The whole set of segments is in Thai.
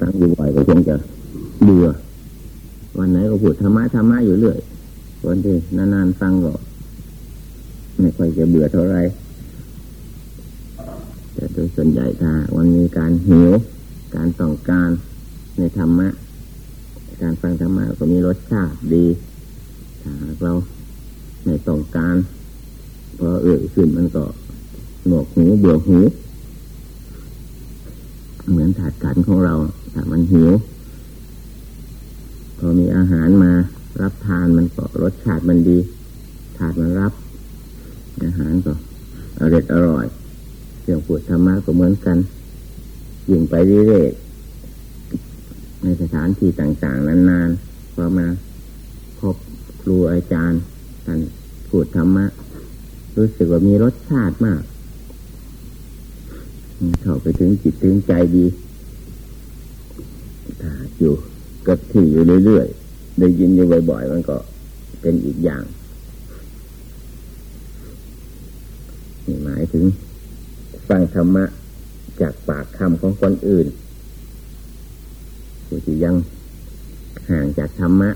ฟังอยู่บ่อยก็คงจะเบื่อวันไหนก็พูดธรรมะธรรมะอยู่เรื่อยวันที่นานๆฟังก็ไม่ค่อยจะเบื่อเท่าไรแต่โดยส่วนใหญ่ถ้าวันมีการหิว การต้องการในธรรมะ การฟังธรรมะก็มีรสชาติดีถ้าเราในต้องการพอเอ่ยขึ้นมันก็หนวกหูเบื่อหู เหมือนถาดขันของเราถ้ามันหิวพอมีอาหารมารับทานมันก็รสชาติมันดีถาดมันรับ อาหารก็อร่อยอร่อยเรื่องพูดธรรมะก็เหมือนกันยิ่งไปเรื่อยๆในสถานที่ต่างๆ นานๆพอมาพบครูอาจารย์ท่านพูดธรรมะ รู้สึกว่ามีรสชาติมาก เข้าไปถึงจิตถึงใจดีถ้าอยู่กับที่อยู่เรื่อยๆได้ยินอยู่บ่อย ๆ มันก็เป็นอีกอย่างนี่หมายถึงฟังธรรมะจากปากคำของคนอื่นผู้ที่ยังห่างจากธรรมะ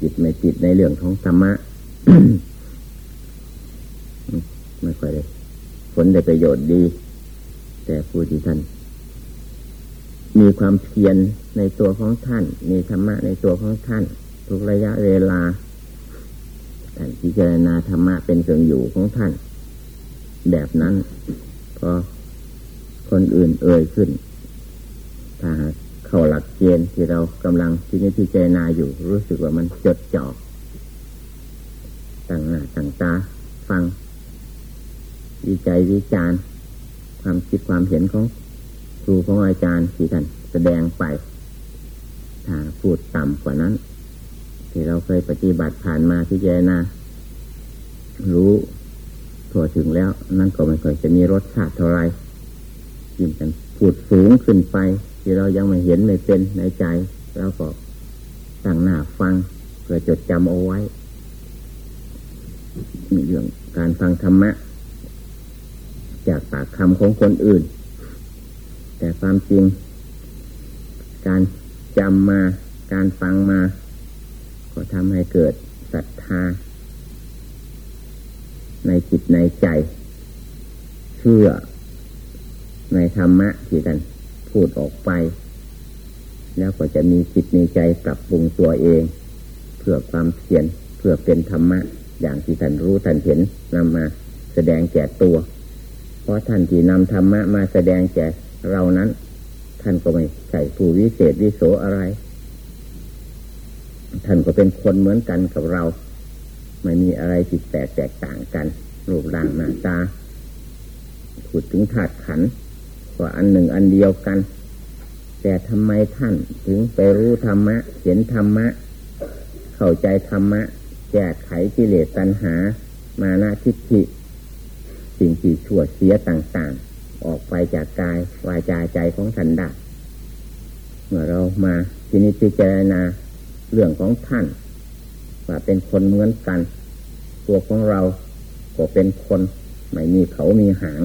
จิตไม่จิตในเรื่องของธรรมะไม่ค่อยได้ผลได้ประโยชน์ดี แต่ผู้ที่ท่านมีความเพียรในตัวของท่าน มีธรรมะในตัวของท่าน ทุกระยะเวลาท่านพิจารณาธรรมะเป็นเครื่องอยู่ของท่าน แบบนั้นพอคนอื่นเอ่ยขึ้น ถ้าเข้าหลักเกณฑ์ที่เรากำลังที่นี้พิจารณาอยู่ รู้สึกว่ามันจดจ่อต่างหน้าต่างตาฟัง วิจัยวิจารณ์ ความคิดความเห็นของครูของอาจารย์ที่ท่านแสดงไปถ้าพูดต่ำกว่านั้น ที่เราเคยปฏิบัติผ่านมาพิจารณารู้ทั่วถึงแล้ว นั่นก็ไม่ค่อยจะมีรสชาติเท่าไรยิ่งกันพูดสูงขึ้นไป ที่เรายังไม่เห็นไม่เป็นในใจแล้วก็ตั้งหน้าฟังเพื่อจดจำเอาไว้มีเรื่องการฟังธรรมะ จากปากคำของคนอื่น แต่ความจริง การจำมา การฟังมา ก็ทำให้เกิดศรัทธา ในจิตในใจ เชื่อ ในธรรมะที่ท่านพูดออกไป แล้วก็จะมีจิตในใจปรับปรุงตัวเอง เพื่อความเพียรเพื่อเป็นธรรมะ อย่างที่ท่านรู้ท่านเห็นนำมาแสดงแก่ตัว เพราะท่านที่นำธรรมะมาแสดงแก่เรานั้น ท่านก็ไม่ใช่ผู้วิเศษวิโสอะไร ท่านก็เป็นคนเหมือนกันกับเรา ไม่มีอะไรผิดแปลกแตกต่างกันรูปร่างหน้าตาพูดถึงธาตุขันก็อันหนึ่งอันเดียวกัน แต่ทำไมท่านถึงไปรู้ธรรมะ เห็นธรรมะ เข้าใจธรรมะแก้ไขกิเลสตัณหา มานาทิฏฐิ สิ่งที่ชั่วเสียต่างๆ ออกไปจากกายวาจาใจของท่านด้เมื่อเรามาที่นี้พิจารณาเรื่องของท่าน ว่าเป็นคนเหมือนกัน ตัวของเราก็เป็นคนไม่มีเขามีหาง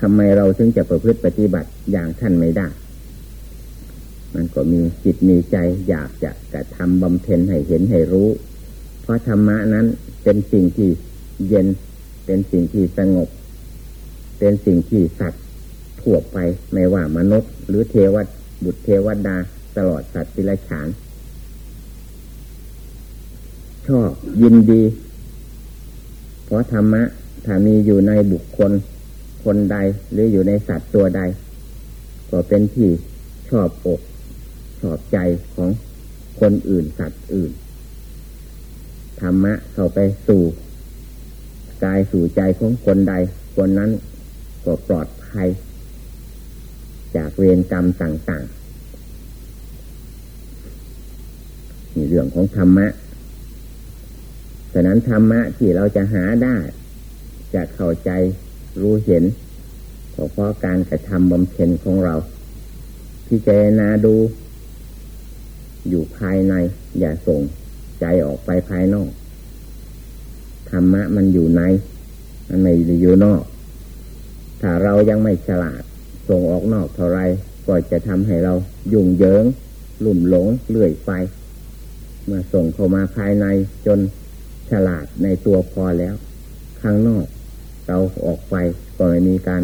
ทำไมเราถึงจะประพฤติปฏิบัติอย่างท่านไม่ได้ มันก็มีจิตมีใจอยากจะกระทำบำเพ็ญให้เห็นให้รู้ เพราะธรรมะนั้นเป็นสิ่งที่เย็น เป็นสิ่งที่สงบ เป็นสิ่งที่สัตว์ทั่วไปไม่ว่ามนุษย์ หรือเทวดบุตรเทวดาตลอดสัตว์ปิลฉานชอบยินดี เพราะธรรมะถ้ามีอยู่ในบุคคลคนใดหรืออยู่ในสัตว์ตัวใด ก็เป็นที่ชอบอกชอบใจของคนอื่นสัตว์อื่น ธรรมะเข้าไปสู่ กายสู่ใจของคนใด คนนั้นก็ปลอดภัย จากเวรกรรมต่างๆมีเรื่องของธรรมะฉะนั้นธรรมะที่เราจะหาได้ จะเข้าใจรู้เห็นเพราะการกระทำบำเพ็ญของเรา พิจารณาดู อยู่ภายใน อย่าส่งใจออกไปภายนอก ธรรมะมันอยู่ในมันไม่อยู่นอก ถ้าเรายังไม่ฉลาด ส่งออกนอกเท่าไรก็จะทำให้เรายุ่งเหยิงหลุ่มหลงเลื่อยไป เมื่อส่งเข้ามาภายในจนฉลาดในตัวพอแล้ว ข้างนอก เราออกไปก็ไม่มีการ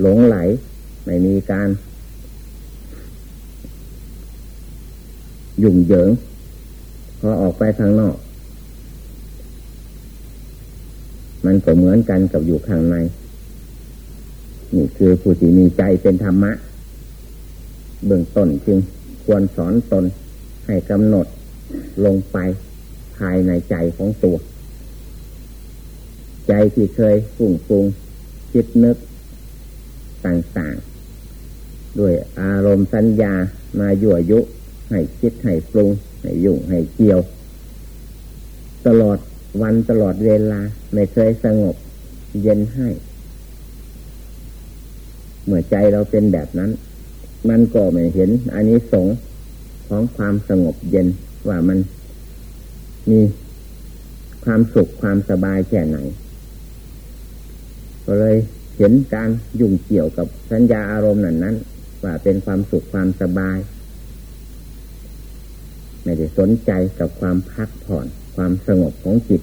หลงไหล ไม่มีการยุ่งเหยิงพอออกไปข้างนอก มันก็เหมือนกันกับอยู่ข้างใน นี่คือผู้ที่มีใจเป็นธรรมะ เบื้องต้นจึงควรสอนตนให้กำหนดลงไปภายในใจของตัว ใจที่เคยฟุ้งฟุงคิดนึกต่างๆ ด้วยอารมณ์สัญญามายั่วยุ ให้คิดให้ปรุง ให้ยุ่งให้เกี่ยว ตลอด วันตลอดเวลาไม่เคยสงบ เย็นให้ เมื่อใจเราเป็นแบบนั้น มันก็ไม่เห็นอันนี้สงของความสงบเย็นว่ามันมีความสุขความสบายแค่ไหน ก็เลยเห็นการยุ่งเกี่ยวกับสัญญาอารมณ์นั้นนั้นว่าเป็นความสุขความสบาย ไม่ได้สนใจกับความพักผ่อน ความสงบของจิต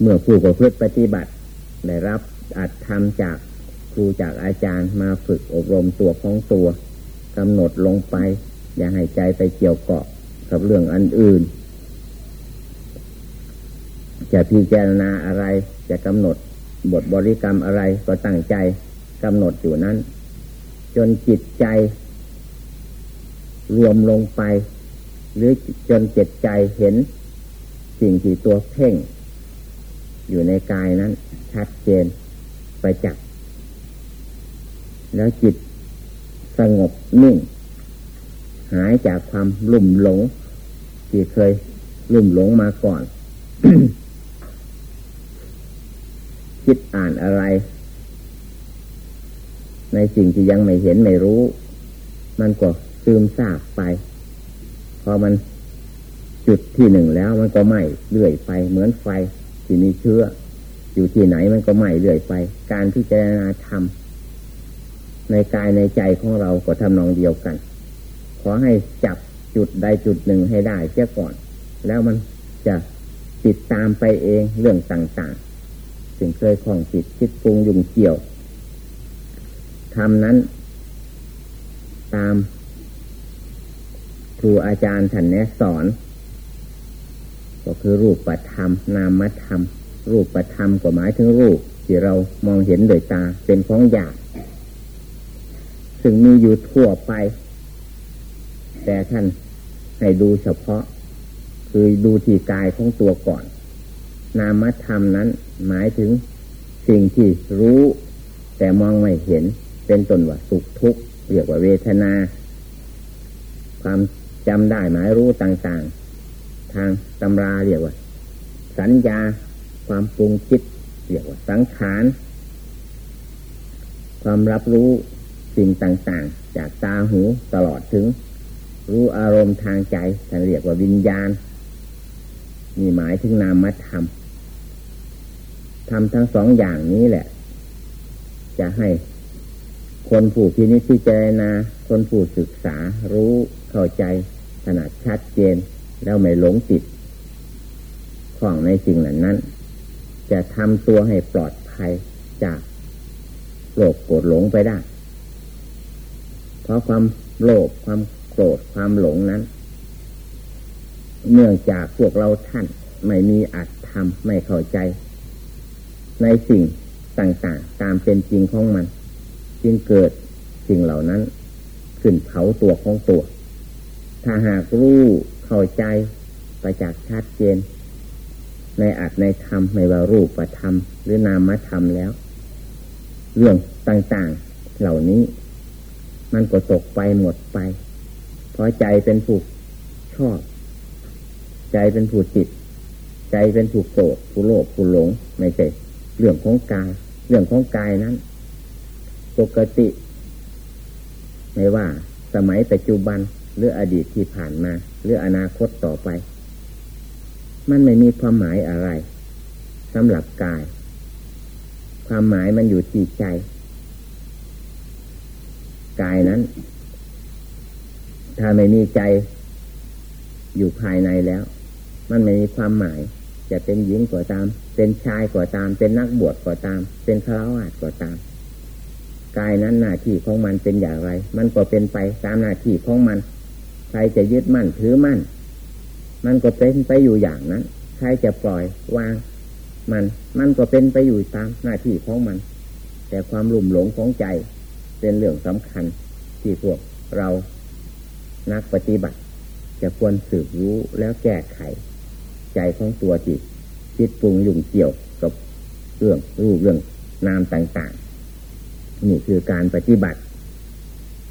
เมื่อผู้ประพฤติปฏิบัติ ได้รับอัดทำจากครูจากอาจารย์มาฝึกอบรมตัวของตัวกำหนดลงไป อย่าให้ใจไปเกี่ยวเกาะกับเรื่องอันอื่น จะพิจารณาอะไรจะกำหนดบทบริกรรมอะไรก็ตั้งใจกำหนดอยู่นั้น จนจิตใจ รวมลงไป หรือจนเจิตใจเห็น สิ่งที่ตัวเพ่ง อยู่ในกายนั้น ชัดเจนไปจับแล้วจิตสงบนิ่ง หายจากความลุ่มหลง ที่เคยลุ่มหลงมาก่อน คิดอ่านอะไร ในสิ่งที่ยังไม่เห็นไม่รู้ มันก็ซึมซาบไป พอมันจุดที่หนึ่งแล้วมันก็ไหม้เรื่อยไปเหมือนไฟที่มีเชื้อ อยู่ที่ไหนมันก็ไหม้เรื่อยไป การที่จะนาทำในกายในใจของเราก็ทำนองเดียวกัน ขอให้จับจุดใดจุดหนึ่งให้ได้เสียก่อน แล้วมันจะติดตามไปเองเรื่องต่างๆสิ่งเคยคล้องจิตคิดปรุงยุ่งเกี่ยวทำนั้น ตาม รูอาจารย์ท่านแนะสอน ก็คือรูปประธรรม นามธรรม รูปประธรรมก็หมายถึงรูป ที่เรามองเห็นโดยตาเป็นของหยาบซึ่งมีอยู่ทั่วไป แต่ท่านให้ดูเฉพาะ คือดูที่กายของตัวก่อน นามธรรมนั้นหมายถึงสิ่งที่รู้ แต่มองไม่เห็นเป็นตนว่าสุขทุกข์เรียกว่าเวทนา ความ จำได้หมายรู้ต่างๆ ทางตำราเรียกว่า สัญญาความปรุงคิดเรียกว่าสังขารความรับรู้สิ่งต่างๆ จากตาหูตลอดถึง รู้อารมณ์ทางใจท่านเรียกว่าวิญญาณมีหมายถึงนามธรรมทำทั้งสองอย่างนี้แหละ จะให้คนผู้พินิจพิจารณา คนผู้ศึกษารู้เข้าใจ ขนาดชัดเจนแล้วไม่หลงติดของในสิ่งเหล่านั้น จะทำตัวให้ปลอดภัยจากโลกโกรธหลงไปได้ เพราะความโลภความโกรธความหลงนั้น เนื่องจากพวกเราท่านไม่มีอัตธรรมไม่เข้าใจ ในสิ่งต่างๆ ตามเป็นจริงของมัน จึงเกิดสิ่งเหล่านั้น ขึ้นเผาตัวของตัว ถ้าหากรู้เข้าใจประจักษ์ชัดเจน ในอัตในธรรมไม่ว่ารูปประธรรม หรือนามธรรมแล้ว เรื่องต่างๆ เหล่านี้ มันก็ตกไปหมดไป เพราะใจเป็นผู้ชอบ ใจเป็นผู้จิต ใจเป็นผู้โกรธผู้โลภผู้หลง ไม่ใช่เรื่องของกาย เรื่องของกายนั้น ปกติ ไม่ว่า สมัยปัจจุบัน หรืออดีตที่ผ่านมา หรืออนาคตต่อไป มันไม่มีความหมายอะไรสำหรับกาย ความหมายมันอยู่ที่ใจ กายนั้น ถ้าไม่มีใจอยู่ภายในแล้ว มันไม่มีความหมาย จะเป็นหญิงก็ตาม เป็นชายก็ตาม เป็นนักบวชก็ตาม เป็นฆราวาสก็ตาม กายนั้นหน้าที่ของมันเป็นอย่างไร มันก็เป็นไปตามหน้าที่ของมัน ใครจะยึดมั่นถือมั่น มันก็เป็นไปอยู่อย่างนั้น ใครจะปล่อยวาง มัน มันก็เป็นไปอยู่ตามหน้าที่ของมัน แต่ความลุ่มหลงของใจเป็นเรื่องสำคัญที่พวกเรานักปฏิบัติ จะควรสืบรู้แล้วแก้ไข ใจของตัวจิตคิดปรุงยุ่งเกี่ยวกับเรื่องรูปเรื่องนามต่างๆ นี่คือการปฏิบัติ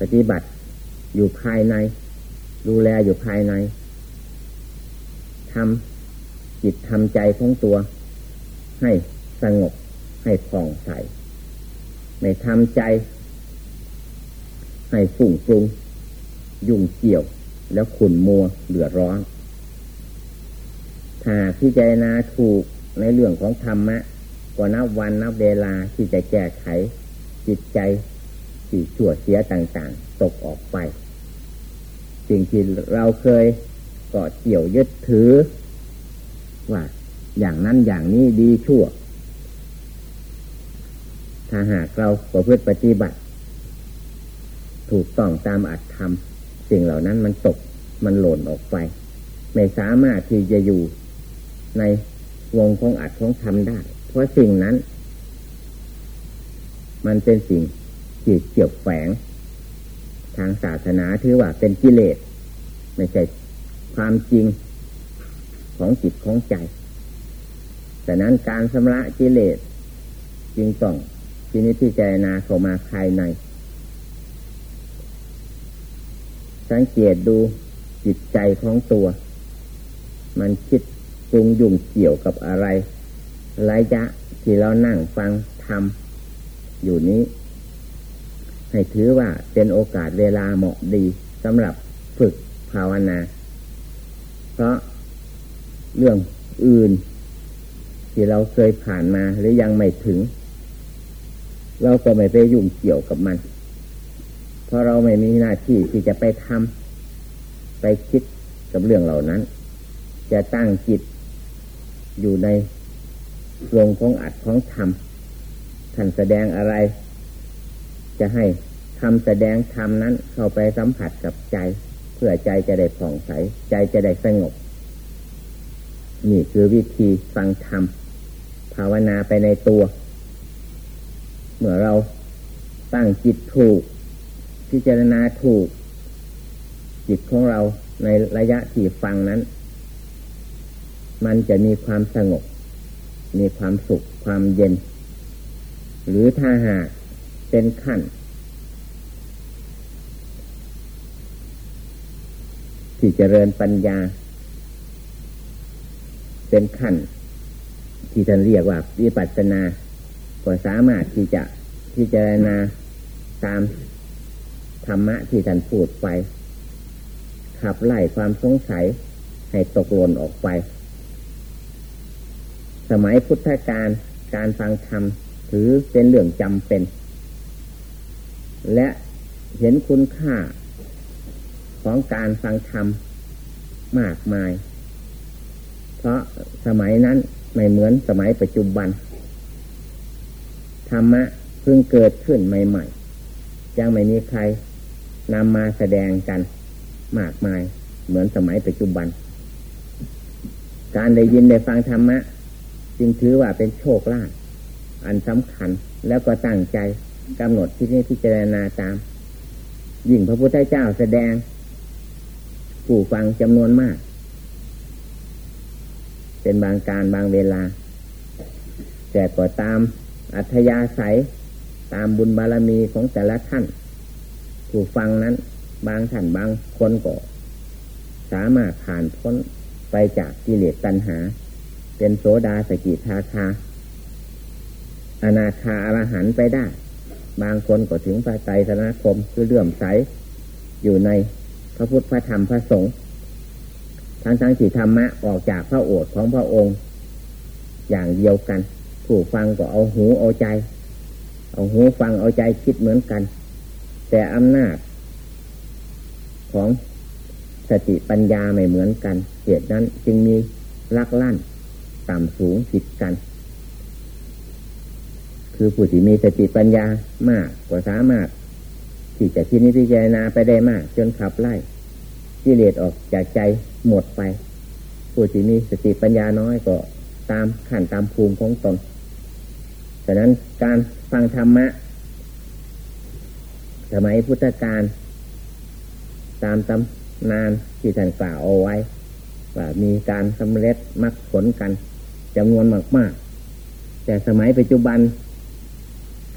ปฏิบัติอยู่ภายใน ดูแลอยู่ภายในทำจิตทำใจของตัว ให้สงบให้ผ่องใสไม่ทำใจ ให้ฝุ่งปรุงยุ่งเกี่ยว แล้วขุ่นมัวเดือดร้อน ถ้าพิจารณาถูกในเรื่องของธรรมะก็นับวันนับเวลาที่จะแก้ไข จิตใจที่ชั่วเสียต่าง ๆ ตกออกไป สิ่งที่เราเคยกาะเกี่ยวยึดถือ ว่าอย่างนั้นอย่างนี้ดีชั่ว ถ้าหากเราประพฤติปฏิบัติ ถูกต้องตามอัตธรรม สิ่งเหล่านั้นมันตกมันหล่นออกไป ไม่สามารถที่จะอยู่ในวงของอัตของธรรมได้ เพราะสิ่งนั้น มันเป็นสิ่งที่เกี่ยวแฝง ทางศาสนาถือว่าเป็นกิเลสไม่ใช่ความจริงของจิตของใจแต่นั้นการชำระกิเลสจึงต้องทีนี้พิจารณาเข้ามาภายใน สังเกตดูจิตใจของตัว มันคิดปรุงยุ่งเกี่ยวกับอะไร ระยะที่เรานั่งฟังทำอยู่นี้ ให้ถือว่าเป็นโอกาสเวลาเหมาะดีสำหรับฝึกภาวนา เพราะเรื่องอื่น ที่เราเคยผ่านมาหรือยังไม่ถึง เราก็ไม่ไปยุ่งเกี่ยวกับมัน เพราะเราไม่มีหน้าที่ที่จะไปทำไปคิดกับเรื่องเหล่านั้น จะตั้งจิตอยู่ในวงของอัดของธรรมท่านแสดงอะไร จะให้ทำแสดงธรรมนั้นเข้าไปสัมผัสกับใจ เพื่อใจจะได้ผ่องใส ใจจะได้สงบ นี่คือวิธีฟังธรรมภาวนาไปในตัว เมื่อเราตั้งจิตถูก พิจารณาถูก จิตของเราในระยะที่ฟังนั้น มันจะมีความสงบ มีความสุขความเย็น หรือถ้าหาก เป็นขั้น ที่เจริญปัญญา เป็นขั้น ที่ท่านเรียกว่าวิปัสสนาก็สามารถที่จะพิจารณาตามธรรมะที่ท่านพูดไป ขับไล่ความสงสัยให้ตกหล่นออกไป สมัยพุทธกาลการฟังธรรมถือเป็นเรื่องจำเป็น และเห็นคุณค่าของการฟังธรรมมากมาย เพราะสมัยนั้นไม่เหมือนสมัยปัจจุบัน ธรรมะเพิ่งเกิดขึ้นใหม่ๆ ยังไม่มีใครนำมาแสดงกันมากมาย เหมือนสมัยปัจจุบัน การได้ยินได้ฟังธรรมะ จึงถือว่าเป็นโชคลาภอันสำคัญแล้วก็ตั้งใจ กำหนดที่นี้พิจารณาตาม ยิ่งพระพุทธเจ้าแสดง ผู้ฟังจำนวนมาก เป็นบางการบางเวลา แต่ก็ตามอัธยาศัยตามบุญบารมีของแต่ละท่าน ผู้ฟังนั้น บางท่านบางคนก็สามารถผ่านพ้นไปจากกิเลสตัณหา เป็นโสดาสกิทาคาอนาคาอรหันไปได้ บางคนก็ถึงพระไตรสนาคมคือเลื่อมใส อยู่ในพระพุทธพระธรรมพระสงฆ์ทั้งทั้งสี่ธรรมะออกจากพระโอษฐ์ของพระองค์ อย่างเดียวกัน ผู้ฟังก็เอาหูเอาใจ เอาหูฟังเอาใจคิดเหมือนกัน แต่อำนาจ ของสติปัญญาไม่เหมือนกันเหตุนั้นจึงมีลักลั่น ต่ำสูงผิดกัน คือผู้ที่มีสติปัญญามากกว่าสามารถ ที่จะคิดนิพพานาไปได้มาก จนขับไล่กิเลสออกจากใจหมดไปผู้ที่มีสติปัญญาน้อยก็ตามขั้นตามภูมิของตนฉะนั้นการฟังธรรมะสมัยพุทธกาลตามตำนานที่ท่านกล่าวเอาไว้ ว่ามีการสำเร็จมรรคผลกันจำนวนมาก ๆ แต่สมัยปัจจุบัน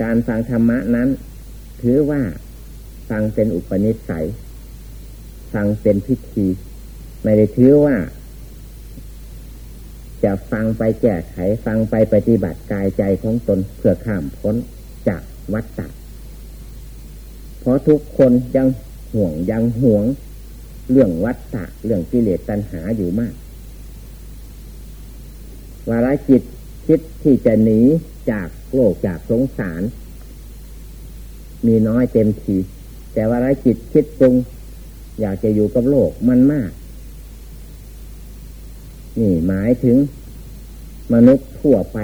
การฟังธรรมะนั้น ถือว่าฟังเป็นอุปนิสัย ฟังเป็นพิธี ไม่ได้ถือว่า จะฟังไปแก้ไขฟังไปปฏิบัติกายใจของตนเพื่อข้ามพ้นจากวัฏฏะเพราะทุกคนยังห่วงยังห่วง เรื่องวัฏฏะเรื่องกิเลสตัณหาอยู่มากวาระจิตคิดที่จะหนี จากโลกจากสงสาร มีน้อยเต็มที แต่ว่าไรจิตคิดตรงอยากจะอยู่กับโลกมันมาก นี่หมายถึงมนุษย์ทั่วไป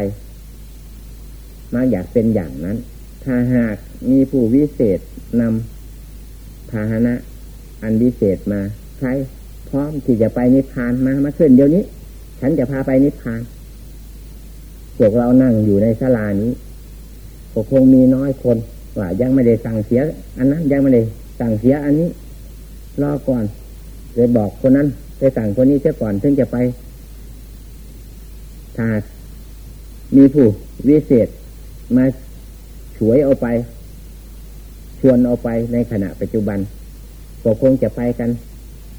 มาอยากเป็นอย่างนั้น ถ้าหากมีผู้วิเศษนำพาหนะ อันวิเศษมาใครพร้อมที่จะไปนิพพานมา มาขึ้นเดี๋ยวนี้ ฉันจะพาไปนิพพาน พวกเรานั่งอยู่ในศาลานี้ก็คงมีน้อยคนว่ายังไม่ได้สั่งเสีย อันนั้นยังไม่ได้สั่งเสียอันนี้ รอก่อนเลยบอกคนนั้นไปสั่งคนนี้เสียก่อนถึงจะไปถ้ามีผู้วิเศษมาช่วยเอาไป ชวนเอาไปในขณะปัจจุบันก็คงจะไปกัน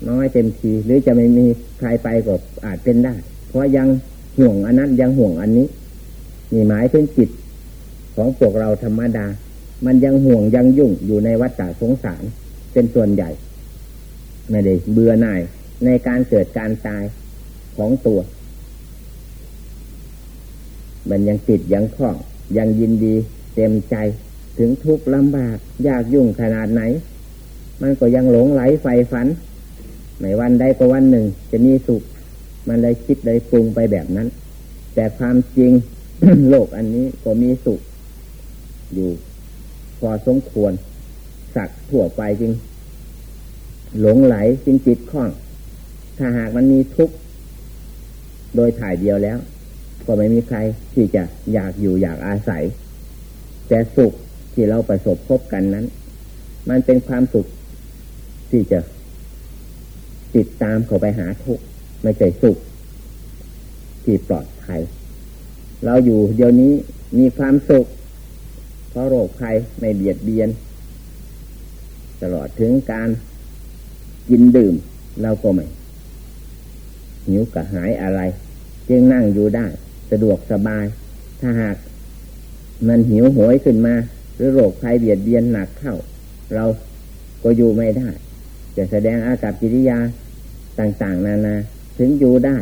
น้อยเต็มที หรือจะไม่มีใครไปก็อาจเป็นได้ เพราะยังห่วงอันนั้นยังห่วงอันนี้ นี่หมายถึงจิตของพวกเราธรรมดา มันยังห่วงยังยุ่งอยู่ในวัฏฏะสงสาร เป็นส่วนใหญ่ ไม่ได้เบื่อหน่ายในการเกิดการตายของตัว มันยังติดยังคล้อง ยังยินดีเต็มใจถึงทุกข์ลำบาก ยากยุ่งขนาดไหน มันก็ยังหลงไหลไฟฝันในวันใดก็วันหนึ่ง จะมีสุข มันเลยคิดเลยปรุงไปแบบนั้น แต่ความจริง โลกอันนี้ก็มีสุข อยู่ พอสมควร สักถั่วไปจริง หลงไหลจินจิตคล้อง ถ้าหากมันมีทุกข์ โดยถ่ายเดียวแล้ว ก็ไม่มีใครที่จะอยากอยู่อยากอาศัย แต่สุขที่เราประสบพบกันนั้น มันเป็นความสุขที่จะ ติดตามเข้าไปหาทุกข์ไม่ใช่สุข ที่ปลอดภัย เราอยู่เดี๋ยวนี้มีความสุขเพราะโรคภัยไม่เบียดเบียน ตลอดถึงการกินดื่ม เราก็ไม่หิวกระหายอะไร จึงนั่งอยู่ได้ สะดวกสบาย ถ้าหาก มันหิวโหยขึ้นมา หรือโรคภัยเบียดเบียนหนักเข้า เราก็อยู่ไม่ได้ จะแสดงอากับกิริยาต่าง ๆ นานา ถึงอยู่ได้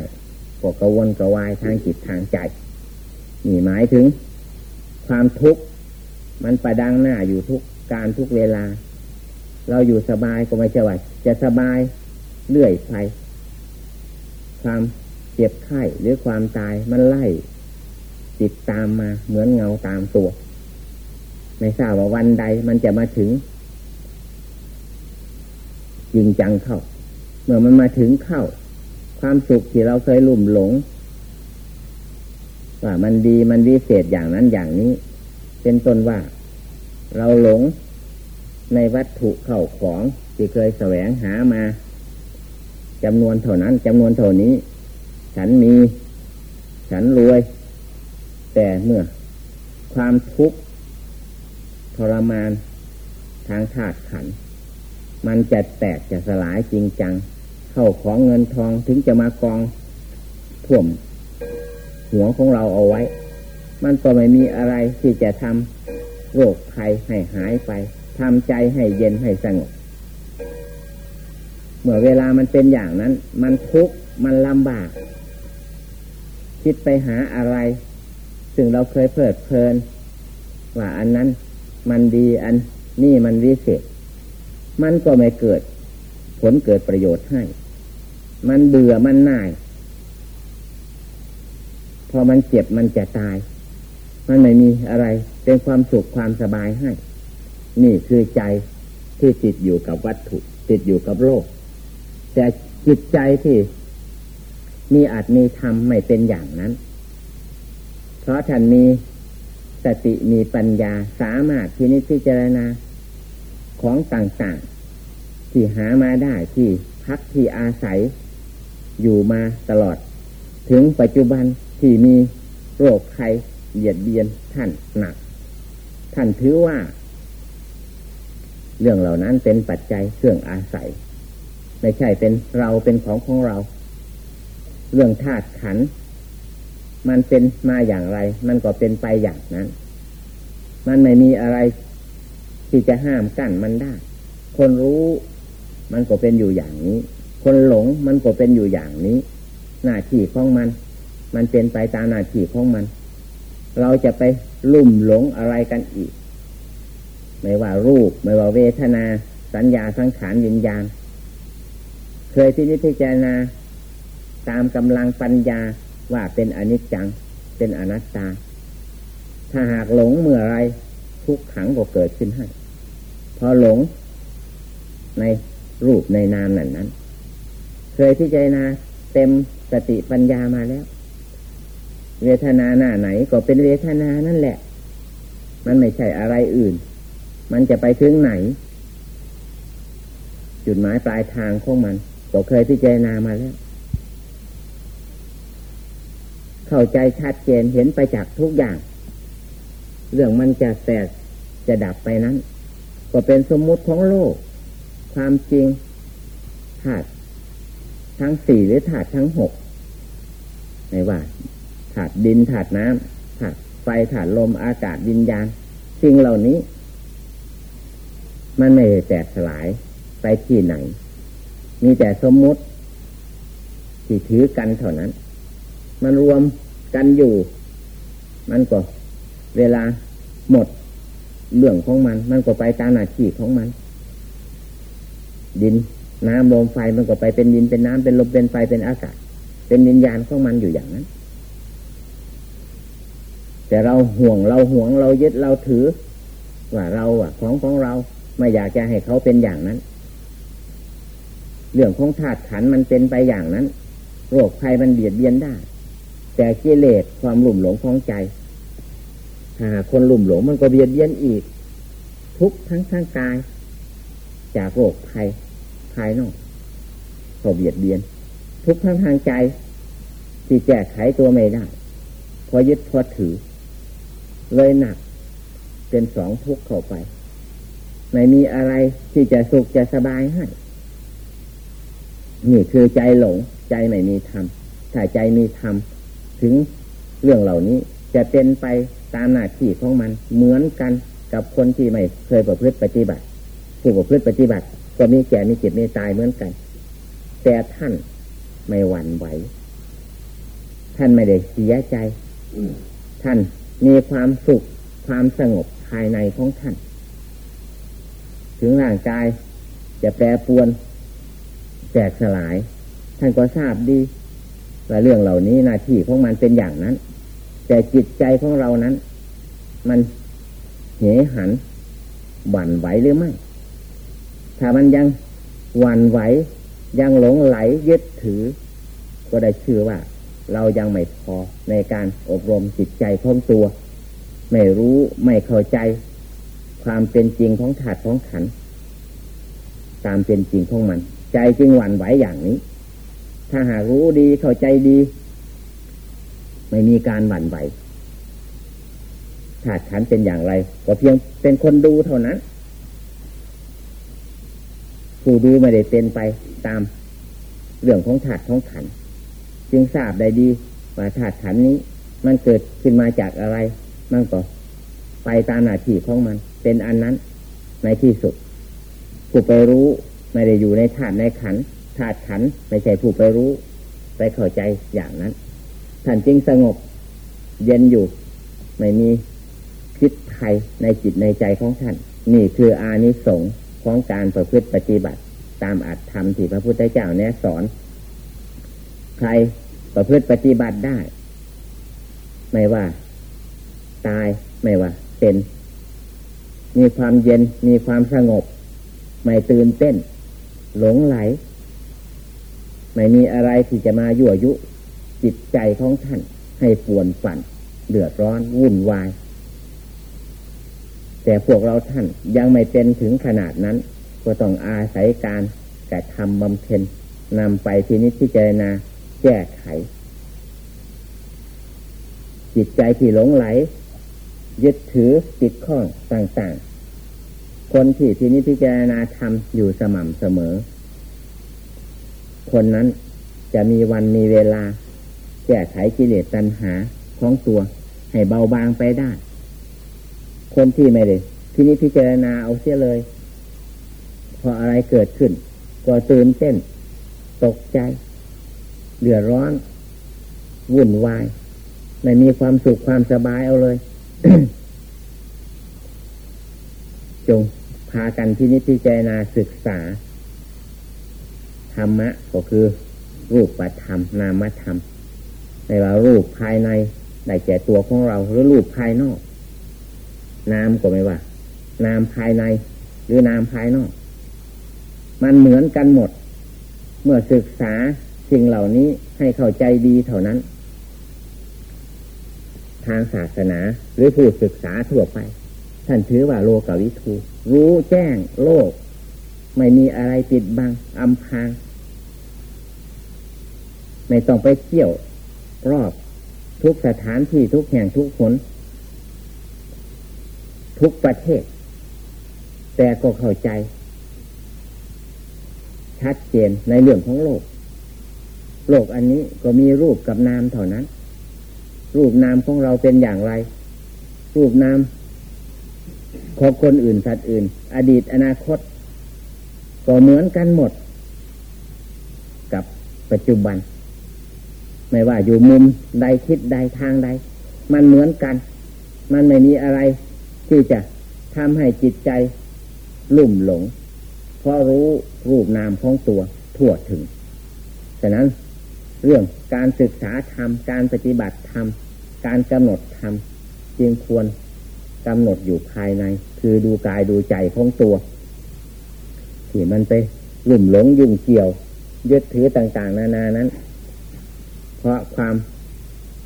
ก็กระวนกระวายทางจิตทางใจ นี่หมายถึง ความทุกข์มันประดังหน้าอยู่ทุกการทุกเวลา เราอยู่สบายก็ไม่ใช่ว่าจะสบายเรื่อยไปความเจ็บไข้หรือความตายมันไล่ ติดตามมาเหมือนเงาตามตัว ไม่ทราบว่าวันใดมันจะมาถึงจริงจังเข้า เมื่อมันมาถึงเข้า ความสุขที่เราเคยลุ่มหลง ว่ามันดีมันวิเศษอย่างนั้นอย่างนี้ เป็นต้นว่า เราหลงในวัตถุเข้าของที่เคยแสวงหามาจำนวนเท่านั้นจำนวนเท่านี้ ฉันมี ฉันรวย แต่เมื่อ ความทุกข์ทรมาน ทางธาตุขัน มันจะแตกจะสลายจริงจัง เข้าของเงินทองถึงจะมากองท่วม หัวของเราเอาไว้ มันก็ไม่มีอะไรที่จะทำโรคภัยให้หายไปทำใจให้เย็นให้สงบเมื่อเวลามันเป็นอย่างนั้น มันทุกข์มันลำบาก คิดไปหาอะไร ซึ่งเราเคยเพลิดเพลิน ว่าอันนั้นมันดีอันนี่มันวิเศษ มันก็ไม่เกิด ผลเกิดประโยชน์ให้ มันเบื่อมันน่าย พอมันเจ็บมันจะตาย มันไม่มีอะไร เป็นความสุขความสบายให้ นี่คือใจที่ติดอยู่กับวัตถุ ติดอยู่กับโลก แต่จิตใจที่มีอาจมีธรรมไม่เป็นอย่างนั้น เพราะท่านมีสติมีปัญญาสามารถที่นิพจารณาของต่างๆ ที่หามาได้ที่พักที่อาศัยอยู่มาตลอด ถึงปัจจุบัน ที่มีโรคไข้เหยียดเบียนท่านหนัก ท่านถือว่า เรื่องเหล่านั้นเป็นปัจจัยเครื่องอาศัย ไม่ใช่เป็นเราเป็นของของเรา เรื่องธาตุขัน มันเป็นมาอย่างไร มันก็เป็นไปอย่างนั้น มันไม่มีอะไรที่จะห้ามกั้นมันได้ คนรู้มันก็เป็นอยู่อย่างนี้ คนหลงมันก็เป็นอยู่อย่างนี้ หน้าที่ของมัน มันเป็นไปตามหน้าที่ของมัน เราจะไปลุ่มหลงอะไรกันอีก ไม่ว่ารูป ไม่ว่าเวทนา สัญญาสังขารวิญญาณ เคยที่นิพพานาตามกำลังปัญญาว่าเป็นอนิจจัง เป็นอนัตตา ถ้าหากหลงเมื่อไรทุกขังก็เกิดขึ้นให้ พอหลงในรูปในนามนั้นนั้น เคยที่ใจนาเต็มสติปัญญามาแล้ว เวทนาหน้าไหนก็เป็นเวทนานั่นแหละ มันไม่ใช่อะไรอื่น มันจะไปถึงไหน จุดหมายปลายทางของมันก็เคยที่ใจนามาแล้ว เข้าใจชัดเจนเห็นไปจากทุกอย่าง เรื่องมันจะแตกจะดับไปนั้น ก็เป็นสมมุติของโลก ความจริงธาตุทั้งสี่หรือธาตุทั้งหกไม่ว่าาตุดินธาตุน้ำธาตุไฟธาตุลมอากาศวิญญาณสิ่งเหล่านี้ มันไม่แตกสลายไปที่ไหน มีแต่สมมุติที่ถือกันเท่านั้น มันรวมกันอยู่ มันก็เวลาหมดเรื่องของมัน มันก็ไปตามหน้าที่ของมัน ดินน้ำลมไฟมันก็ไปเป็นดินเป็นน้ำเป็นลมเป็นไฟเป็นอากาศ เป็นวิญญาณของมันอยู่อย่างนั้น แต่เราห่วงเราห่วงเรายึดเราถือ ว่าเราอะ ของของเราไม่อยากจะให้เขาเป็นอย่างนั้น เรื่องของธาตุขันมันเป็นไปอย่างนั้น โรคภัยมันเบียดเบียนได้ แต่กิเลสความหลุ่มหลงของใจถ้าคนหลุ่มหลงมันก็เบียดเบียนอีก ทุกทั้งทางกาย จากโรคภัยภายนอกก็เบียดเบียน ทุกทั้งทางใจที่แก้ไขตัวไม่ได้พอยึดพอถือ เลยหนัก เป็นสองทุกข์เข้าไป ไม่มีอะไรที่จะสุขจะสบายให้ นี่คือใจหลง ใจไม่มีธรรมถ้าใจมีธรรมถึงเรื่องเหล่านี้จะเป็นไปตามหน้าที่ของมันเหมือนกันกับคนที่ไม่เคยประพฤติปฏิบัติผู้ประพฤติปฏิบัติ ก็มีแก่มีเจ็บมีตายเหมือนกัน แต่ท่านไม่หวั่นไหว ท่านไม่ได้เสียใจ ท่าน มีความสุขความสงบภายในของท่าน ถึงร่างกายจะแปรปวนแตกสลาย ท่านก็ทราบดีว่าเรื่องเหล่านี้หน้าที่ของมันเป็นอย่างนั้น แต่จิตใจของเรานั้น มันเหหันหวั่นไหวหรือไม่ ถ้ามันยังหวั่นไหวยังหลงไหลยึดถือ ก็ได้ชื่อว่า เรายังไม่พอในการอบรมจิตใจของตัว ไม่รู้ไม่เข้าใจ ความเป็นจริงของถาดของขัน ตามเป็นจริงของมัน ใจจึงหวั่นไหวอย่างนี้ ถ้าหากรู้ดีเข้าใจดี ไม่มีการหวั่นไหวธาตุขันเป็นอย่างไรก็เพียงเป็นคนดูเท่านั้น ผู้ดูไม่ได้เป็นไปตามเรื่องของธาตุของขัน จึงทราบได้ดีว่าธาตุขันนี้ มันเกิดขึ้นมาจากอะไร มันก็ไปตามหน้าที่ของมัน เป็นอันนั้นในที่สุด ผู้ไปรู้ไม่ได้อยู่ในธาตุในขันธาตุขันไม่ใช่ผู้ไปรู้ ไปเข้าใจอย่างนั้นท่านจึงสงบ เย็นอยู่ ไม่มีพิษภัยในจิตในใจของท่าน นี่คืออานิสงส์ของการประพฤติปฏิบัติ ตามอัตธรรมที่พระพุทธเจ้าแนะสอน ใคร ประพฤติปฏิบัติได้ ไม่ว่า ตายไม่ว่า เป็น มีความเย็นมีความสงบ ไม่ตื่นเต้น หลงไหล ไม่มีอะไรที่จะมายั่วยุ จิตใจของท่าน ให้ป่วนปั่นเดือดร้อนวุ่นวาย แต่พวกเราท่านยังไม่เป็นถึงขนาดนั้น ก็ต้องอาศัยการกระทำบำเพ็ญนำไปที่นิพพานา แก้ไข จิตใจที่หลงไหล ยึดถือติดข้องต่าง ๆ คนที่ที่นิพพานาทำอยู่สม่ำเสมอ คนนั้นจะมีวันมีเวลา แก้ไขกิเลสตัณหาของตัวให้เบาบางไปได้ คนที่ไม่ได้ที่นี้พิจารณาเอาเสียเลย พออะไรเกิดขึ้น ก็ตื่นเต้น ตกใจ เดือดร้อนวุ่นวายไม่มีความสุขความสบายเอาเลย จงพากันที่นี้พิจารณาศึกษา ธรรมะก็คือ รูปธรรม นามธรรมไม่ว่ารูปภายในได้แก่ตัวของเราหรือรูปภายนอก นามก็ไม่ว่า นามภายใน หรือนามภายนอก มันเหมือนกันหมด เมื่อศึกษา สิ่งเหล่านี้ให้เข้าใจดีเท่านั้น ทางศาสนาหรือผู้ศึกษาทั่วไป ท่านถือว่าโลกวิทูรู้แจ้งโลก ไม่มีอะไรปิดบังอำพราง ไม่ต้องไปเที่ยวรอบทุกสถานที่ทุกแห่งทุกคนทุกประเทศ แต่ก็เข้าใจ ชัดเจนในเรื่องของโลก โลกอันนี้ก็มีรูปกับนามเท่านั้น รูปนามของเราเป็นอย่างไร รูปนามของคนอื่นสัตว์อื่น อดีตอนาคต ก็เหมือนกันหมด กับปัจจุบัน ไม่ว่าอยู่มุมใดคิดใดทางใด มันเหมือนกัน มันไม่มีอะไร ที่จะทำให้จิตใจลุ่มหลง เพราะรู้รูปนามของตัวทั่วถึง ฉะนั้น เรื่องการศึกษาธรรม การปฏิบัติธรรม การกำหนดธรรมจึงควรกำหนดอยู่ภายใน คือดูกายดูใจของตัวที่มันไปลุ่มหลงยุ่งเกี่ยวยึดถือต่างๆ นานานั้น เพราะความ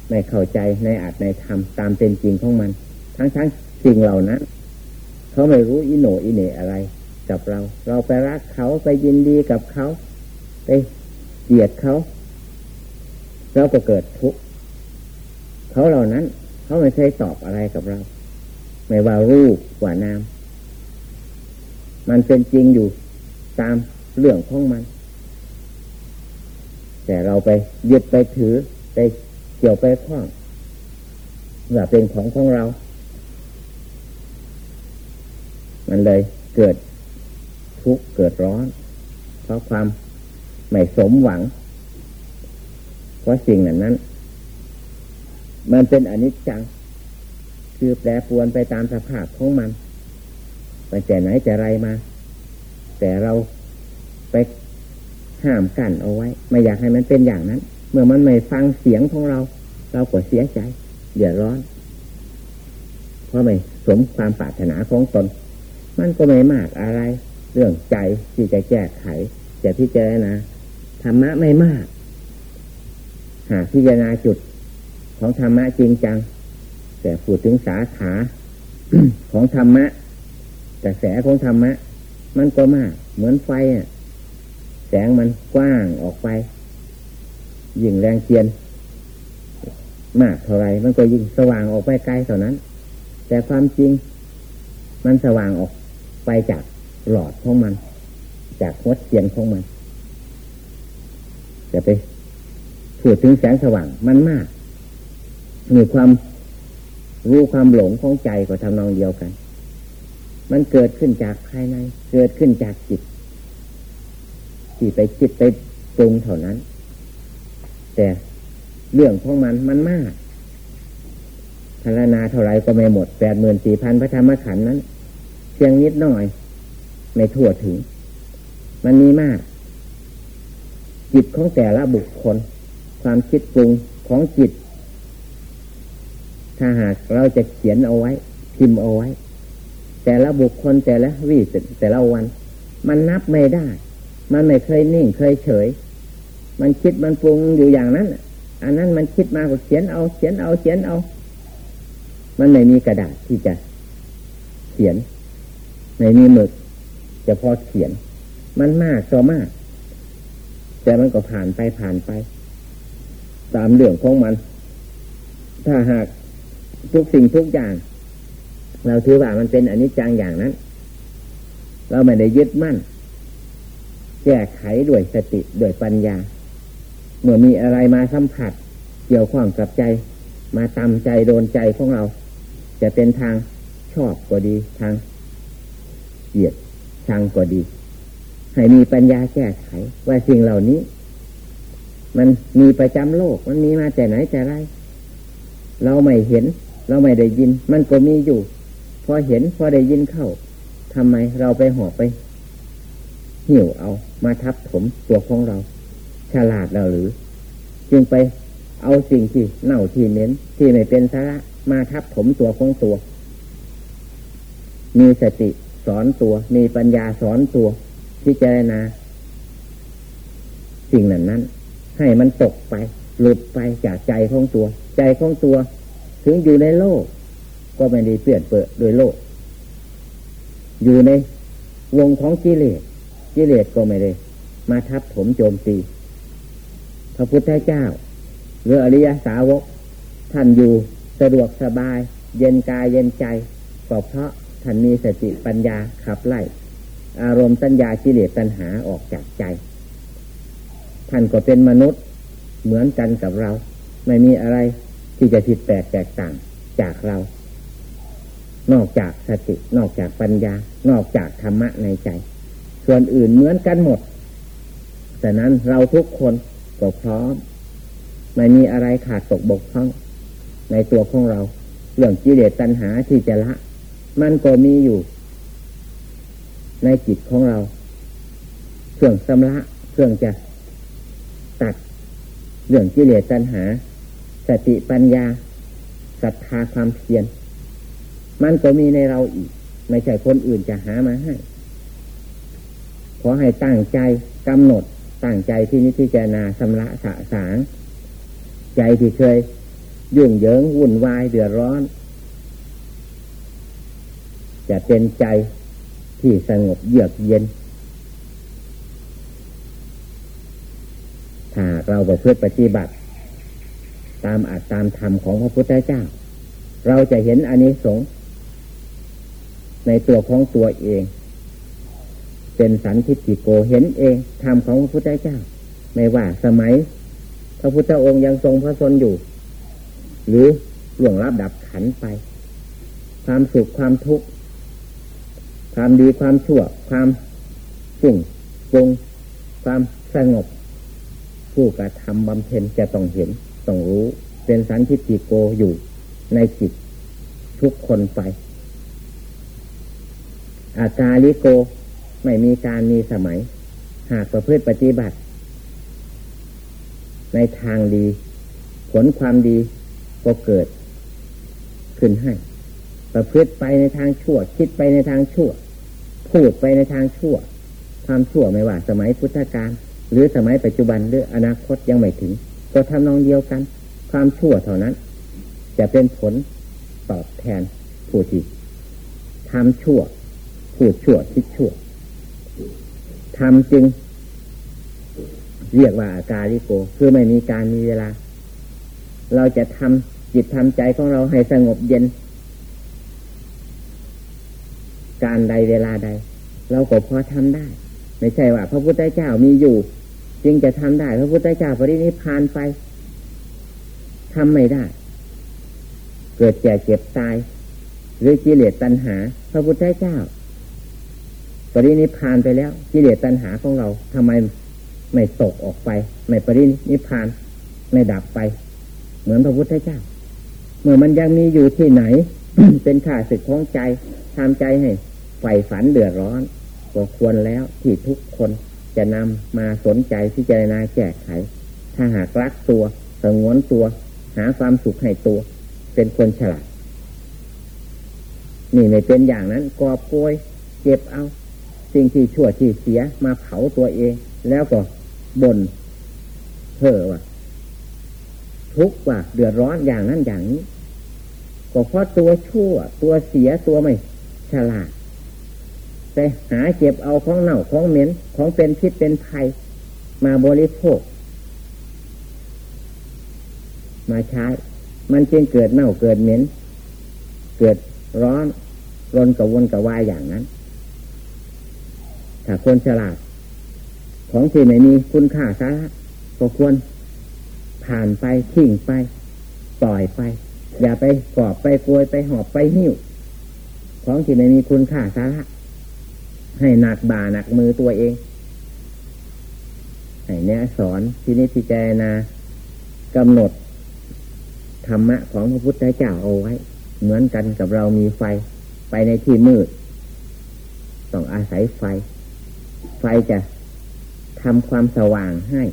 ไม่เข้าใจในอาจในธรรมตามเป็นจริงของมัน ทั้งทั้งสิ่งเหล่านั้นเขาไม่รู้อิโนอิเนอะไรกับเรา เราไปรักเขาไปยินดีกับเขา ไปเกลียดเขา เราก็เกิดทุกข์เขาเหล่านั้น เขาไม่เคยตอบอะไรกับเรา ไม่ว่ารูปว่านามมันเป็นจริงอยู่ตามเรื่องของมัน แต่เราไปยึดไปถือไปเกี่ยวไปคล้องว่าเป็นของของเรา มันเลยเกิดทุกข์เกิดร้อน เพราะความไม่สมหวัง เพราะสิ่งนั้นนั้น มันเป็นอนิจจัง คือแปรปรวนไปตามสภาพของมันไปแต่ไหนแต่ไรมา แต่เราไปห้ามกั้นเอาไว้ ไม่อยากให้มันเป็นอย่างนั้น เมื่อมันไม่ฟังเสียงของเรา เราก็เสียใจ เดือดร้อน เพราะไม่สมความปรารถนาของตน มันก็ไม่มากอะไร เรื่องใจที่จะแก้ไขจะพิจารณาธรรมะไม่มาก หากพิจารณาจุดของธรรมะจริงจัง แต่พูดถึงสาขาของธรรมะกระแสของธรรมะ มันก็มาก เหมือนไฟอะ แสงมันกว้างออกไป ยิ่งแรงเทียน มากเท่าไรมันก็ยิ่งสว่างออกไปไกลเท่านั้น แต่ความจริง มันสว่างออกไปจากหลอดของมัน จากหัวเทียนของมันจะไป พูดถึงแสงสว่างมันมากมีความรู้ความหลงของใจก็ทำนองเดียวกัน มันเกิดขึ้นจากภายใน เกิดขึ้นจากจิตที่ไปคิดไปปรุงเท่านั้น แต่เรื่องของมันมันมากพารนาเท่าไรก็ไม่หมดแปดหมื่นสี่พันพระธรรมขันธ์นั้นเพียงนิดหน่อย ไม่ทั่วถึง มันมีมาก จิตของแต่ละบุคคล ความคิดปรุงของจิต ถ้าหากเราจะเขียนเอาไว้ พิมพ์เอาไว้ แต่ละบุคคลแต่ละวิแต่ละวัน มันนับไม่ได้ มันไม่เคยนิ่งเคยเฉย มันคิดมันปรุงอยู่อย่างนั้นอันนั้นมันคิดมาก็เขียนเอา เขียนเอาเขียนเอา มันไม่มีกระดาษที่จะเขียนไม่มีหมึกจะพอเขียน มันมากต่อมาก แต่มันก็ผ่านไปผ่านไป ตามเรื่องของมัน ถ้าหากทุกสิ่งทุกอย่าง เราถือว่ามันเป็นอนิจจังอย่างนั้น เราไม่ได้ยึดมั่น แก้ไขด้วยสติด้วยปัญญา เมื่อมีอะไรมาสัมผัส เกี่ยวข้องกับใจ มาตำใจโดนใจของเรา จะเป็นทางชอบก็ดีทางเกลียดชังก็ดี ให้มีปัญญาแก้ไขว่าสิ่งเหล่านี้ มันมีประจำโลก มันมีมาแต่ไหนแต่ไร เราไม่เห็น เราไม่ได้ยิน มันก็มีอยู่ พอเห็นพอได้ยินเข้าทำไมเราไปหอบไปหิวเอา มาทับถมตัวของเรา ฉลาดเราหรือ จึงไปเอาสิ่งที่เน่าที่เน้น ที่ไม่เป็นสาระมาทับถมตัวของตัว มีสติสอนตัว มีปัญญาสอนตัวพิจารณาสิ่งนั้นนั้น ให้มันตกไป หลุดไปจากใจของตัว ใจของตัว ถึงอยู่ในโลก ก็ไม่ได้เปลี่ยนเปิดโดยโลก อยู่ในวงของกิเลสกิเลสก็ไม่ได้ มาทับถมโจมตีพระพุทธเจ้าหรืออริยสาวก ท่านอยู่สะดวกสบาย เย็นกายเย็นใจก็เพราะท่านมีสติปัญญาขับไล่ อารมณ์ตัญญากิเลสตัณหาออกจากใจ ท่านก็เป็นมนุษย์เหมือนกันกับเรา ไม่มีอะไรที่จะผิดแปลกแตกต่างจากเรา นอกจากสติ นอกจากปัญญา นอกจากธรรมะในใจ ส่วนอื่นเหมือนกันหมดแต่นั้นเราทุกคนก็พร้อม ไม่มีอะไรขาดตกบกพร่อง ในตัวของเรา เรื่องกิเลสตัณหาที่จะละ มันก็มีอยู่ ในจิตของเรา เครื่องสำระเครื่องจะ ตัดเรื่องกิเลสตัณหา สติปัญญาศรัทธาความเพียรมันก็มีในเราอีก ไม่ใช่คนอื่นจะหามาให้ ขอให้ตั้งใจกำหนดตั้งใจที่นิพพานาสำระสะสาง ใจที่เคย ยุ่งเหยิงวุ่นวายเดือดร้อน จะเป็นใจที่สงบเยือกเย็น ถ้าเราไปเพื่อปฏิบัติ ตามอาจตามธรรมของพระพุทธเจ้า เราจะเห็นอานิสงส์ในตัวของตัวเอง เป็นสันทิฏิโกเห็นเองธรรมของพระพุทธเจ้า ไม่ว่าสมัย พระพุทธองค์ยังทรงพระชนอยู่ หรือหลวงรับดับขันไป ความสุขความทุกข์ความดีความชั่ว ความสุ่งปรงความสงบ ผู้กระทำบำเพ็ญจะต้องเห็นต้องรู้ เป็นสันทิฏฐิโกอยู่ในจิตทุกคนไป อาการิโกไม่มีการมีสมัย หากประพฤติปฏิบัติ ในทางดี ผลความดีก็เกิด ขึ้นให้ ประพฤติไปในทางชั่ว คิดไปในทางชั่ว พูดไปในทางชั่ว ความชั่วไม่ว่า สมัยพุทธกาล หรือสมัยปัจจุบันหรืออนาคตยังไม่ถึง ก็ทำนองเดียวกัน ความชั่วเท่านั้น จะเป็นผลตอบแทนผู้ที่ทำชั่วพูดชั่วคิดชั่วทำจึงเรียกว่าอาการิโก คือไม่มีการมีเวลา เราจะทำจิตทำใจของเราให้สงบเย็น การใดเวลาใด เราก็พอทำได้ ไม่ใช่ว่า พระพุทธเจ้ามีอยู่ จึงจะทำได้ พระพุทธเจ้าปรินิพานไปทำไม่ได้ เกิดแก่เจ็บตาย หรือกิเลสตัณหา พระพุทธเจ้าปรินิพานไปแล้วกิเลสตัณหาของเราทำไมไม่ตกออกไป ไม่ปรินิพาน ไม่ดับไป เหมือนพระพุทธเจ้า เมื่อมันยังมีอยู่ที่ไหน เป็นข่าศึกของใจทำใจให้ใฝ่ฝันเดือดร้อนก็ควรแล้วที่ทุกคน จะนำมาสนใจพิจารณาแก้ไข ถ้าหากรักตัวสงวนตัว หาความสุขให้ตัว เป็นคนฉลาด นี่ไม่เป็นอย่างนั้นกอบป่วยเจ็บเอา สิ่งที่ชั่วที่เสียมาเผาตัวเอง แล้วก็บน่นเพ้อว่าทุกข์ว่าเดือดร้อนอย่างนั้นอย่างนี้ก็เพราะตัวชั่ว ตัวเสียตัวไม่ฉลาด ไปหาเก็บเอาของเน่าของเหม็นของเป็นพิษเป็นภัยมาบริโภค มาใช้ มันจึงเกิดเน่าเกิดเหม็น เกิดร้อนรนกับวนกับวายอย่างนั้น ถ้าคนฉลาด ของที่ไม่มีคุณค่าสาระก็ควรผ่านไปทิ้งไป ปล่อยไป อย่าไปกอบไปกลวยไปหอบไปหิ้ว ของที่ไม่มีคุณค่าสาระ ให้หนักบ่าหนักมือตัวเองให้เนี้ยสอนที่นิพพิจารณากำหนดธรรมะของพระพุทธเจ้าเอาไว้ เหมือนกันกับเรามีไฟไปในที่มืด ต้องอาศัยไฟ ไฟจะทำความสว่างให้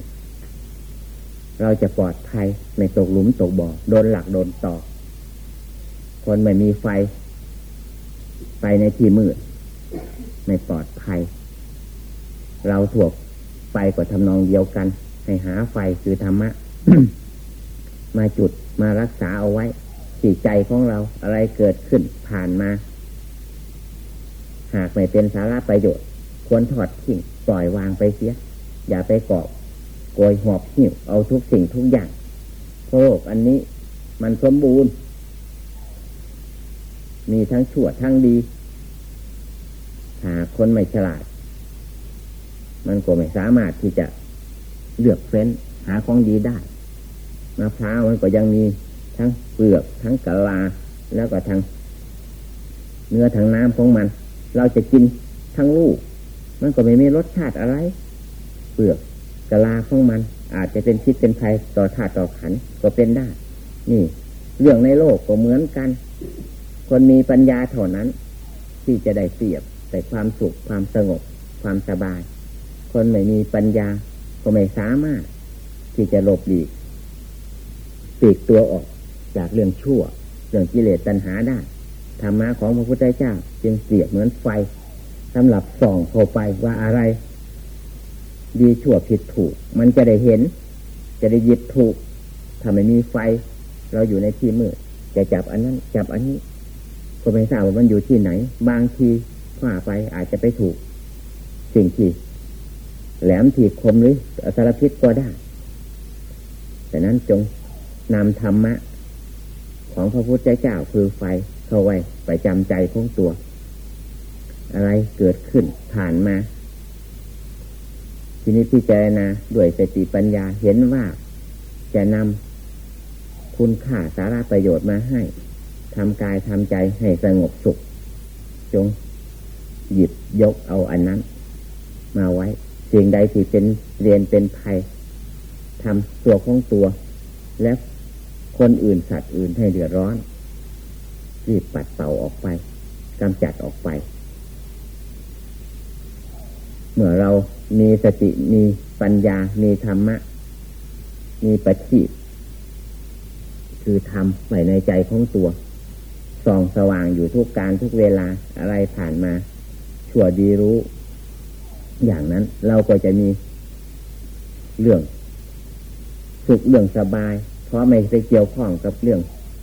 เราจะปลอดภัยไม่ตกหลุมตกบ่อโดนหลักโดนต่อคนไม่มีไฟ ไปในที่มืด ไม่ปลอดภัย เราถูกไฟก็ทำนองเดียวกัน ให้หาไฟคือธรรมะ มาจุดมารักษาเอาไว้จิตใจของเราอะไรเกิดขึ้นผ่านมา หากไม่เป็นสาระประโยชน์ ควรถอดทิ้งปล่อยวางไปเสีย อย่าไปเกอบโกยหอบหิ้วเอาทุกสิ่งทุกอย่างโลกอันนี้มันสมบูรณ์ มีทั้งชั่วทั้งดี หาคนไม่ฉลาด มันก็ไม่สามารถที่จะเลือกเฟ้นหาของดีได้มะพร้าวมันก็ยังมีทั้งเปลือกทั้งกะลา แล้วก็ทั้งเนื้อทั้งน้ำของมัน เราจะกินทั้งลูก มันก็ไม่มีรสชาติอะไร เปลือกกะลาของมัน อาจจะเป็นพิษเป็นภัยต่อธาตุต่อขันก็เป็นได้ นี่ เรื่องในโลกก็เหมือนกัน คนมีปัญญาเท่านั้น ที่จะได้เสียบ แต่ความสุขความสงบความสบาย คนไม่มีปัญญา ก็ไม่สามารถ ที่จะหลบหลีกปีกตัวออกจากเรื่องชั่ว เรื่องกิเลสตัณหาได้ธรรมะของพระพุทธเจ้า จึงเสียบเหมือนไฟสำหรับส่องเข้าไปว่าอะไร ดีชั่วผิดถูก มันจะได้เห็น จะได้ยึดถูกถ้าไม่มีไฟ เราอยู่ในที่มืดจะจับอันนั้น จับอันนี้ ก็ไม่ทราบว่ามันอยู่ที่ไหน บางที ว่าไปอาจจะไปถูก สิ่งที่แหลมที่คมหรือสารพิษก็ได้ แต่นั้นจงนำธรรมะ ของพระพุทธเจ้าคือไฟเข้าไว้ไปจำใจของตัว อะไรเกิดขึ้นผ่านมาทีนี้พิจารณาด้วยสติปัญญาเห็นว่าจะนำคุณค่าสาระประโยชน์มาให้ทำกายทำใจให้สงบสุข จง หยิบยกเอาอันนั้น มาไว้สิ่งใดที่เป็นเรียนเป็นภัยทำตัวของตัว และคนอื่นสัตว์อื่นให้เดือดร้อนรีบปัดเป่าออกไปกำจัดออกไป เมื่อเรามีสติมีปัญญา มีธรรมะ มีปฏิคือทำใส่ในใจของตัว ส่องสว่างอยู่ทุกการทุกเวลาอะไรผ่านมา ชั่วดีรู้ อย่างนั้น เราก็จะมีเรื่องสุขเรื่องสบาย เพราะไม่ไปเกี่ยวข้องกับเรื่อง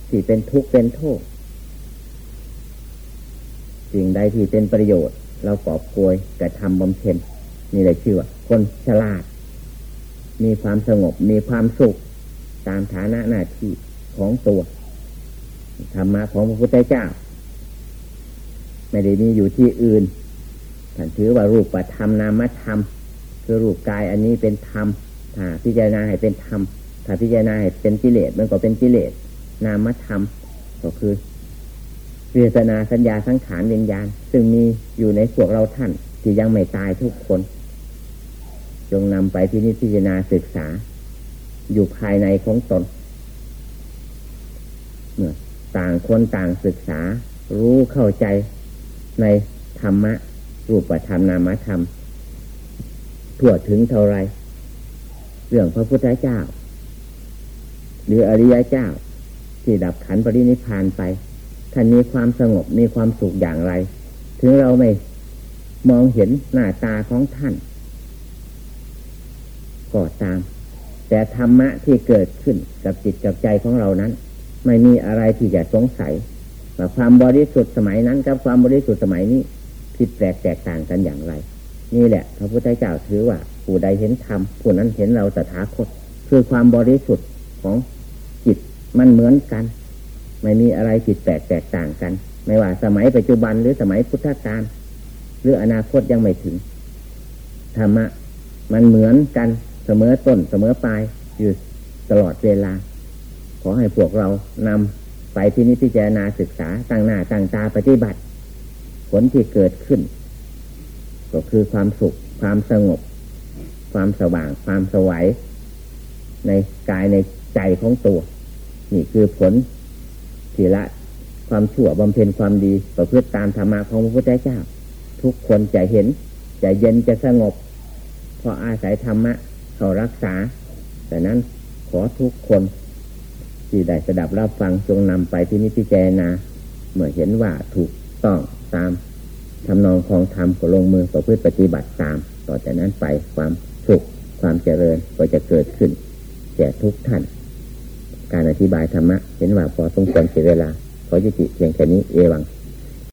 ที่เป็นทุกข์เป็นโทษสิ่งใดที่เป็นประโยชน์ เรากอบโกยกระทำบำเพ็ญนี่เลยชื่อว่าคนฉลาด มีความสงบมีความสุข ตามฐานะหน้าที่ของตัวธรรมะของพระพุทธเจ้า ไม่ได้มีอยู่ที่อื่น ท่นถือว่ารูปประธรรมนามธรรม คือรูปกายอันนี้เป็นธรรมถ้าพิจารณาให้เป็นธรรมถ้าพิจารณาให้เป็นกิเลสมันก็เป็นกิเลสนามธรรม ก็คือเวทนาสัญญาสังขารวิญญาณ ซึ่งมีอยู่ในพวกเราท่าน ที่ยังไม่ตายทุกคน จงนำไปที่นิพพานาศึกษา อยู่ภายในของตนเมื่อต่างคนต่างศึกษา รู้เข้าใจในธรรมะ รูปธรรมนามธรรมทั่วถึงเท่าไร เรื่องพระพุทธเจ้า หรืออริยเจ้า ที่ดับขันปรินิพานไป ท่านมีความสงบมีความสุขอย่างไร ถึงเราไม่มองเห็นหน้าตาของท่านก็ตาม แต่ธรรมะที่เกิดขึ้นกับจิตกับใจของเรานั้น ไม่มีอะไรที่จะสงสัยว่าความบริสุทธิ์สมัยนั้นกับความบริสุทธิ์สมัยนี้ ผิดแปลกแตกต่างกันอย่างไร นี่แหละ พระพุทธเจ้าถือว่า ผู้ใดเห็นธรรมผู้นั้นเห็นเราตถาคต คือความบริสุทธิ์ของจิตมันเหมือนกัน ไม่มีอะไรผิดแปลกแตกต่างกัน ไม่ว่าสมัยปัจจุบันหรือสมัยพุทธกาลหรืออนาคตยังไม่ถึงธรรมะมันเหมือนกันเสมอต้นเสมอปลายอยู่ตลอดเวลา ขอให้พวกเรานำไปที่นิพพจารณาศึกษาตั้งหน้าตั้งตาปฏิบัติ ผลที่เกิดขึ้น ก็คือความสุข ความสงบ ความสว่าง ความสวัยในกายในใจของตัว นี่คือผลที่ละความชั่วบำเพ็ญความดีประพฤติตามธรรมะของพระพุทธเจ้า ทุกคนจะเห็น จะเย็นจะสงบเพราะอาศัยธรรมะเขารักษา แต่นั้นขอทุกคนที่ได้สดับรับฟังจงนำไปที่นิพพานาเมื่อเห็นว่าถูกต้อง ตามทำนองของธรรมก็ลงมือประพฤติปฏิบัติตาม ต่อจากนั้นไปความสุขความเจริญก็จะเกิดขึ้นแก่ทุกท่าน การอธิบายธรรมะเห็นว่าพอสมควรเสียเวลาขอยุติเพียงแค่นี้เอวัง